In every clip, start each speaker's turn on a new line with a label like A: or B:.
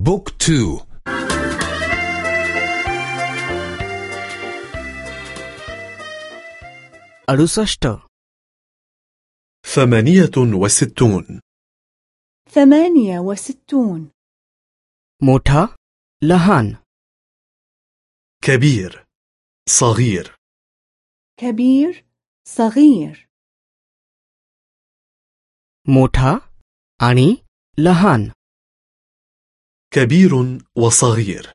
A: بوك تو
B: अडुसष्ट
C: ثمانية وستون
D: ثمانية وستون
B: मोठा लहान
C: كبير صغير
D: كبير صغير
B: मोठा आणि लहान
C: كبير وصغير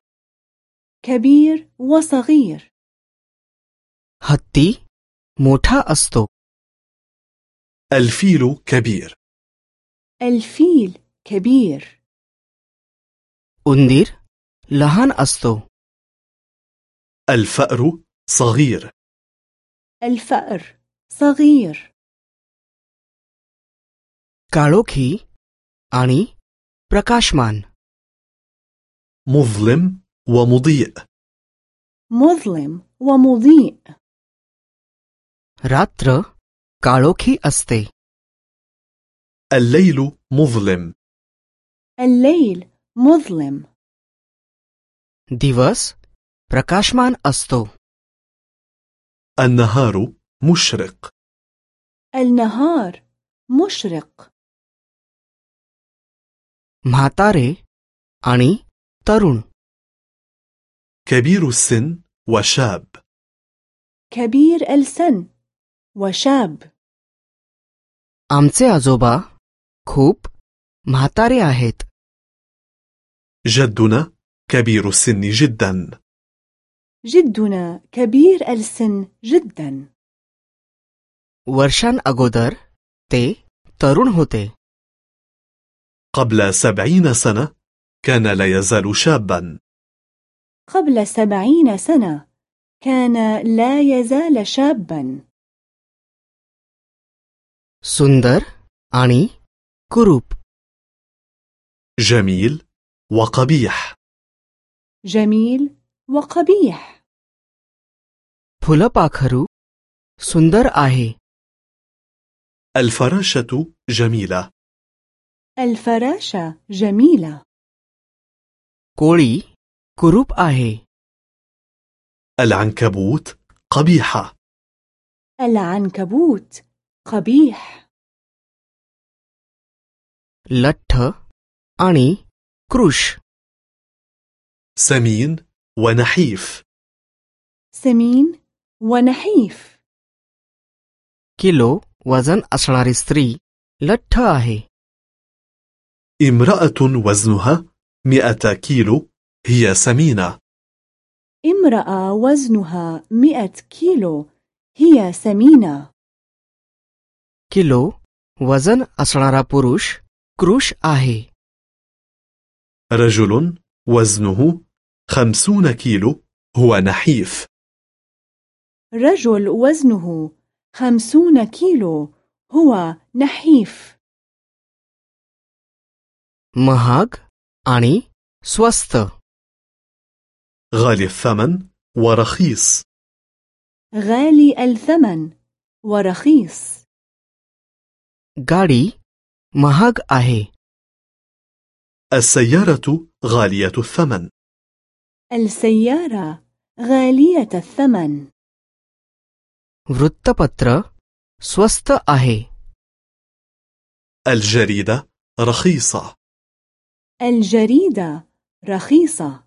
D: كبير وصغير
B: हत्ती मोठा असतो
C: الفيل كبير
D: الفيل كبير
B: उंदीर लहान असतो
C: الفأر صغير
D: الفأر صغير
B: काळोखी आणि प्रकाशमान
C: مظلم ومضيء
D: مظلم ومضيء
B: रात्र काळोखी असते
C: الليل مظلم
D: الليل مظلم
B: दिवस प्रकाशमान असतो
C: النهار مشرق
D: النهار مشرق
B: म्हातारे आणि तरुण
C: كبير السن وشاب
D: كبير السن وشاب
B: आमचे आजोबा खूप म्हातारे आहेत
C: جدنا كبير السن جدا
D: جدنا كبير السن جدا
B: वर्षां अगोदर ते तरुण होते
C: قبل سبعين سنة كان لا يزال شابا
D: قبل سبعين سنة كان لا يزال شابا
B: सुंदर आणि कुरूप
C: جميل وقبيح
D: جميل وقبيح
B: फुलपाखरू सुंदर आहे
C: الفراشة جميلة
D: الفراشة جميلة
B: कोळी कुरूप आहे
C: العنكبوت قبيحة
D: العنكبوت قبيح
B: लठ्ठ आणि कृश
C: سمين ونحيف
D: سمين ونحيف
B: किलो वजन असणारी स्त्री लठ्ठ आहे
C: امرأة وزنها مئة كيلو هي سمينة
D: امرأة وزنها مئة كيلو هي سمينة
B: किलो वजन असणारा पुरुष कृश आहे
C: رجل وزنه خمسون كيلو هو نحيف
D: رجل وزنه خمسون كيلو هو نحيف
B: महाग आणि स्वस्त
C: غالي الثمن ورخيص
D: غالي الثمن ورخيص
B: गाडी महाग आहे
C: السيارة غالية الثمن
D: السيارة غالية الثمن
B: वृत्तपत्र स्वस्त आहे
C: الجريدة رخيصة
D: الجريدة رخيصة.